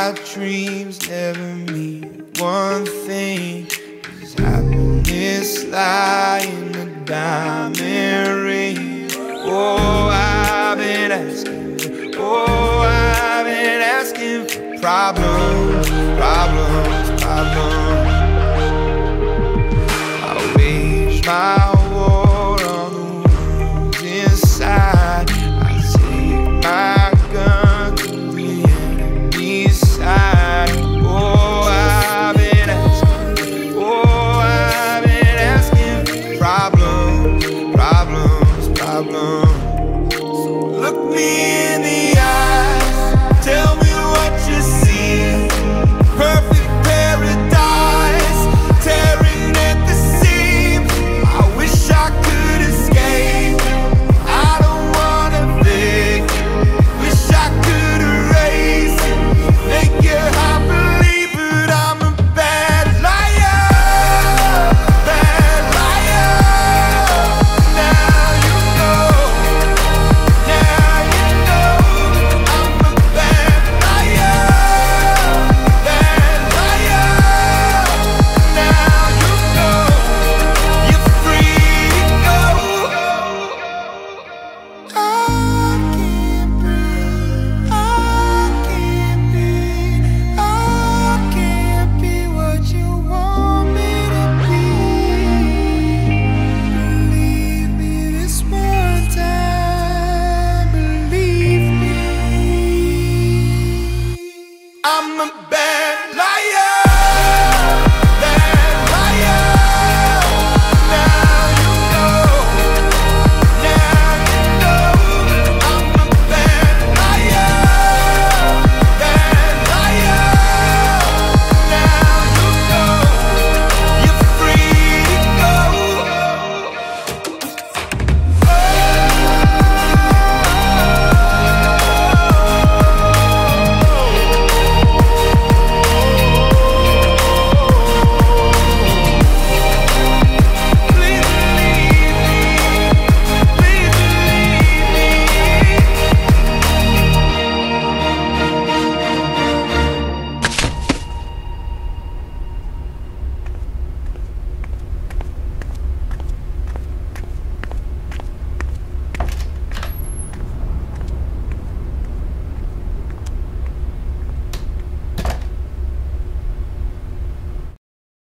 my dreams never mean one thing. Cause happiness lies in a diamond ring. Oh, I've been asking, oh, I've been asking for problems.